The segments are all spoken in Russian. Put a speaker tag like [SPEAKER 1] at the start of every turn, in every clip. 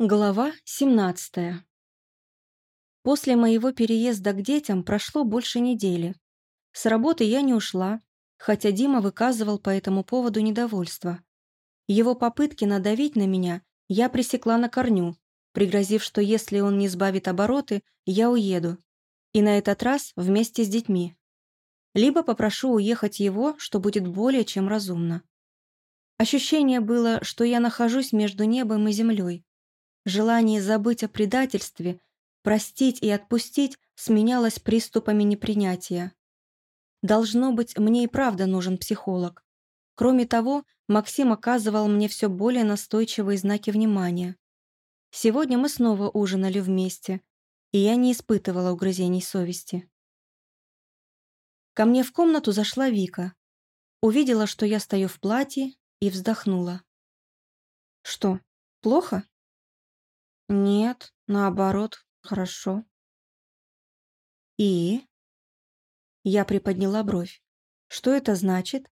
[SPEAKER 1] Глава 17 После моего переезда к детям прошло больше недели. С работы я не ушла, хотя Дима выказывал по этому поводу недовольство. Его попытки надавить на меня я пресекла на корню, пригрозив, что если он не сбавит обороты, я уеду. И на этот раз вместе с детьми. Либо попрошу уехать его, что будет более чем разумно. Ощущение было, что я нахожусь между небом и землей, Желание забыть о предательстве, простить и отпустить сменялось приступами непринятия. Должно быть, мне и правда нужен психолог. Кроме того, Максим оказывал мне все более настойчивые знаки внимания. Сегодня мы снова ужинали вместе, и я не испытывала угрызений совести. Ко мне в комнату зашла Вика. Увидела, что я стою в платье, и вздохнула. «Что, плохо?» Нет, наоборот, хорошо. И? Я приподняла бровь. Что это значит?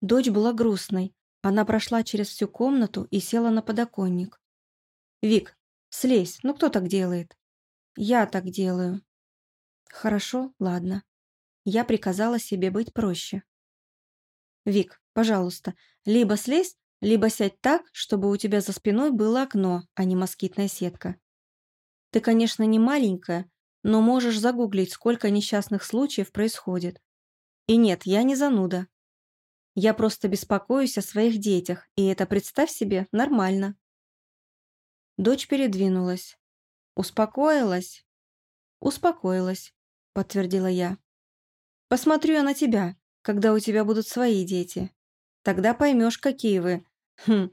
[SPEAKER 1] Дочь была грустной. Она прошла через всю комнату и села на подоконник. «Вик, слезь, ну кто так делает?» «Я так делаю». «Хорошо, ладно». Я приказала себе быть проще. «Вик, пожалуйста, либо слезь, либо сядь так, чтобы у тебя за спиной было окно, а не москитная сетка. Ты, конечно, не маленькая, но можешь загуглить, сколько несчастных случаев происходит. И нет, я не зануда. Я просто беспокоюсь о своих детях, и это, представь себе, нормально. Дочь передвинулась. Успокоилась? Успокоилась, подтвердила я. Посмотрю я на тебя, когда у тебя будут свои дети. Тогда поймешь, какие вы Хм,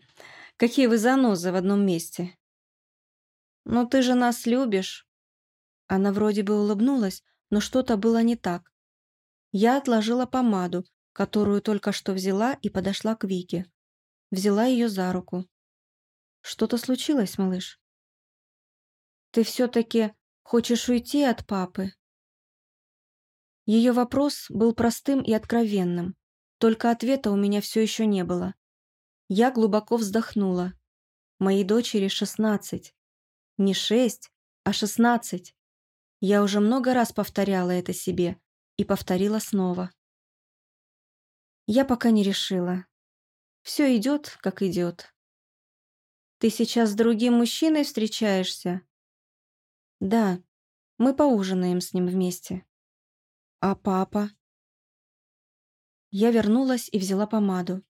[SPEAKER 1] какие вы занозы в одном месте. Но ты же нас любишь. Она вроде бы улыбнулась, но что-то было не так. Я отложила помаду, которую только что взяла, и подошла к Вике. Взяла ее за руку. Что-то случилось, малыш? Ты все-таки хочешь уйти от папы? Ее вопрос был простым и откровенным, только ответа у меня все еще не было. Я глубоко вздохнула. Моей дочери шестнадцать. Не шесть, а шестнадцать. Я уже много раз повторяла это себе и повторила снова. Я пока не решила. Все идет, как идет. Ты сейчас с другим мужчиной встречаешься? Да, мы поужинаем с ним вместе. А папа? Я вернулась и взяла помаду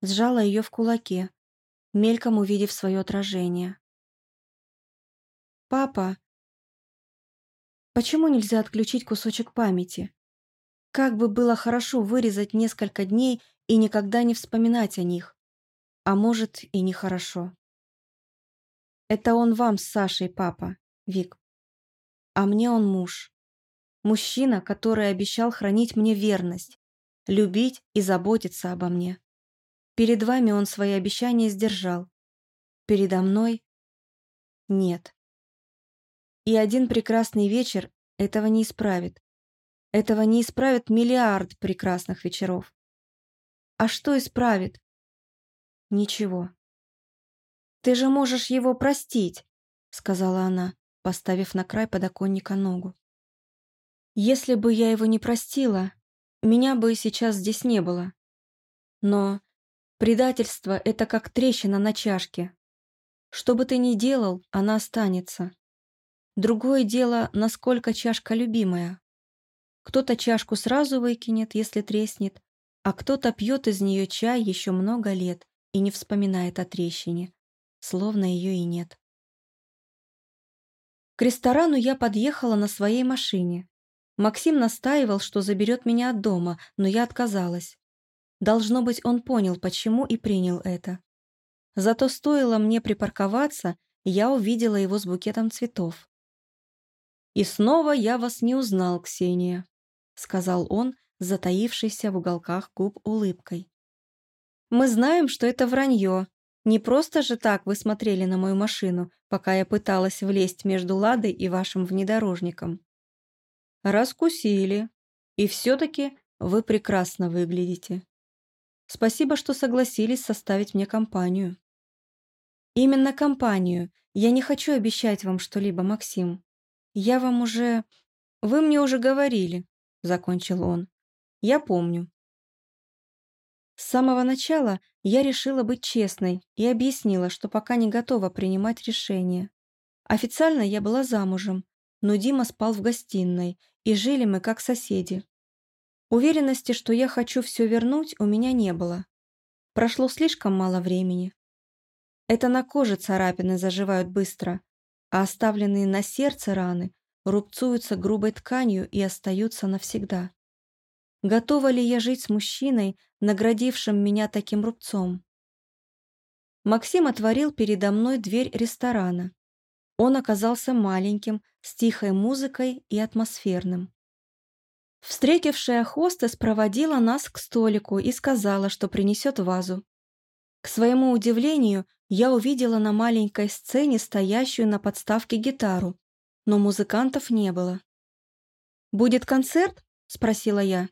[SPEAKER 1] сжала ее в кулаке, мельком увидев свое отражение. «Папа, почему нельзя отключить кусочек памяти? Как бы было хорошо вырезать несколько дней и никогда не вспоминать о них. А может, и нехорошо. Это он вам с Сашей, папа, Вик. А мне он муж. Мужчина, который обещал хранить мне верность, любить и заботиться обо мне. Перед вами он свои обещания сдержал. Передо мной — нет. И один прекрасный вечер этого не исправит. Этого не исправит миллиард прекрасных вечеров. А что исправит? Ничего. «Ты же можешь его простить», — сказала она, поставив на край подоконника ногу. «Если бы я его не простила, меня бы сейчас здесь не было. Но Предательство – это как трещина на чашке. Что бы ты ни делал, она останется. Другое дело, насколько чашка любимая. Кто-то чашку сразу выкинет, если треснет, а кто-то пьет из нее чай еще много лет и не вспоминает о трещине, словно ее и нет. К ресторану я подъехала на своей машине. Максим настаивал, что заберет меня от дома, но я отказалась. Должно быть, он понял, почему и принял это. Зато стоило мне припарковаться, я увидела его с букетом цветов. «И снова я вас не узнал, Ксения», — сказал он, затаившийся в уголках губ улыбкой. «Мы знаем, что это вранье. Не просто же так вы смотрели на мою машину, пока я пыталась влезть между Ладой и вашим внедорожником». «Раскусили. И все-таки вы прекрасно выглядите». Спасибо, что согласились составить мне компанию. Именно компанию. Я не хочу обещать вам что-либо, Максим. Я вам уже... Вы мне уже говорили, закончил он. Я помню. С самого начала я решила быть честной и объяснила, что пока не готова принимать решение. Официально я была замужем, но Дима спал в гостиной, и жили мы как соседи. Уверенности, что я хочу все вернуть, у меня не было. Прошло слишком мало времени. Это на коже царапины заживают быстро, а оставленные на сердце раны рубцуются грубой тканью и остаются навсегда. Готова ли я жить с мужчиной, наградившим меня таким рубцом? Максим отворил передо мной дверь ресторана. Он оказался маленьким, с тихой музыкой и атмосферным. Встретившая хостес проводила нас к столику и сказала, что принесет вазу. К своему удивлению, я увидела на маленькой сцене стоящую на подставке гитару, но музыкантов не было. «Будет концерт?» – спросила я.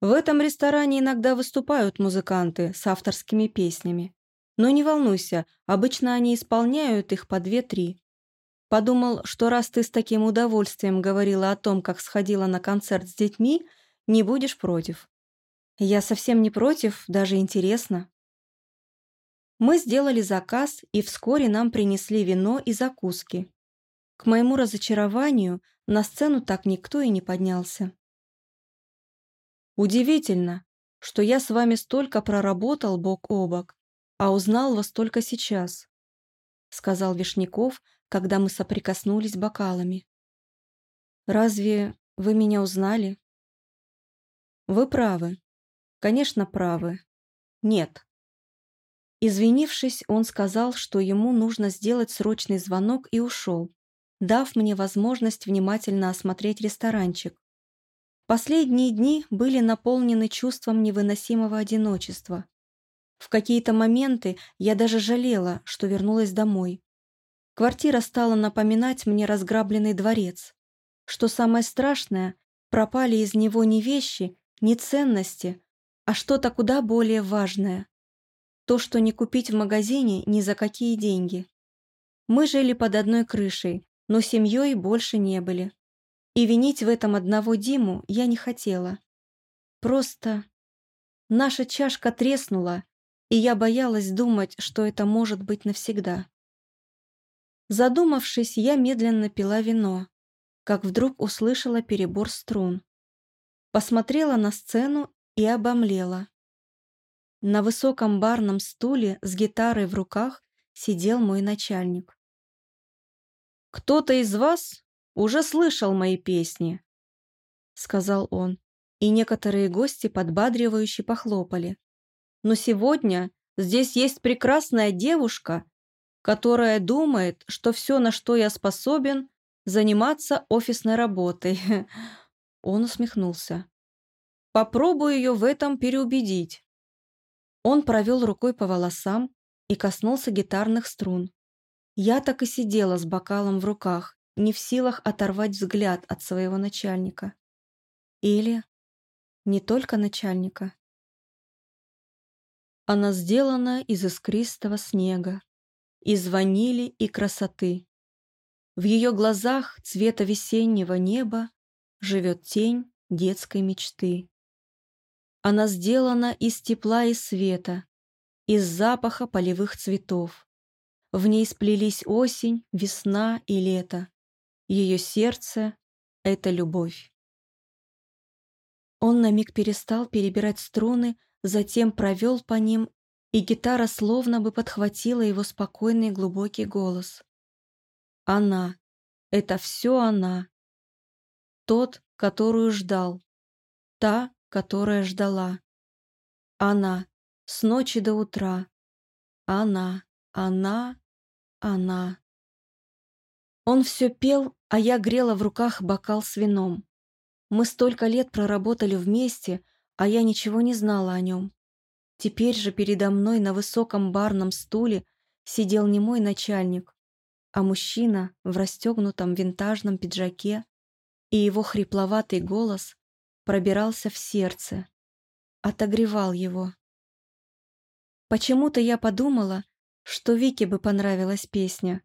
[SPEAKER 1] В этом ресторане иногда выступают музыканты с авторскими песнями. Но не волнуйся, обычно они исполняют их по две-три. Подумал, что раз ты с таким удовольствием говорила о том, как сходила на концерт с детьми, не будешь против. Я совсем не против, даже интересно. Мы сделали заказ, и вскоре нам принесли вино и закуски. К моему разочарованию на сцену так никто и не поднялся. Удивительно, что я с вами столько проработал бок о бок, а узнал вас только сейчас, сказал Вишняков, когда мы соприкоснулись бокалами. Разве вы меня узнали? Вы правы. Конечно, правы. Нет. Извинившись, он сказал, что ему нужно сделать срочный звонок и ушел, дав мне возможность внимательно осмотреть ресторанчик. Последние дни были наполнены чувством невыносимого одиночества. В какие-то моменты я даже жалела, что вернулась домой. Квартира стала напоминать мне разграбленный дворец. Что самое страшное, пропали из него не вещи, не ценности, а что-то куда более важное. То, что не купить в магазине ни за какие деньги. Мы жили под одной крышей, но семьей больше не были. И винить в этом одного Диму я не хотела. Просто наша чашка треснула, и я боялась думать, что это может быть навсегда. Задумавшись, я медленно пила вино, как вдруг услышала перебор струн. Посмотрела на сцену и обомлела. На высоком барном стуле с гитарой в руках сидел мой начальник. «Кто-то из вас уже слышал мои песни», — сказал он, и некоторые гости подбадривающе похлопали. «Но сегодня здесь есть прекрасная девушка, которая думает, что все, на что я способен, заниматься офисной работой. Он усмехнулся. Попробую ее в этом переубедить. Он провел рукой по волосам и коснулся гитарных струн. Я так и сидела с бокалом в руках, не в силах оторвать взгляд от своего начальника. Или не только начальника. Она сделана из искристого снега, и звонили, и красоты. В ее глазах цвета весеннего неба живет тень детской мечты. Она сделана из тепла и света, из запаха полевых цветов. В ней сплелись осень, весна и лето. Ее сердце — это любовь. Он на миг перестал перебирать струны, затем провел по ним и гитара словно бы подхватила его спокойный глубокий голос. Она. Это все она. Тот, которую ждал. Та, которая ждала. Она. С ночи до утра. Она. Она. Она. Он все пел, а я грела в руках бокал с вином. Мы столько лет проработали вместе, а я ничего не знала о нем. Теперь же передо мной на высоком барном стуле сидел не мой начальник, а мужчина в расстегнутом винтажном пиджаке, и его хрипловатый голос пробирался в сердце, отогревал его. Почему-то я подумала, что Вике бы понравилась песня.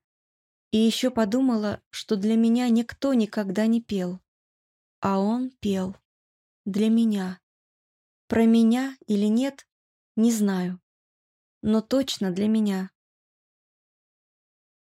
[SPEAKER 1] И еще подумала, что для меня никто никогда не пел. А он пел. Для меня. Про меня или нет, не знаю. Но точно для меня.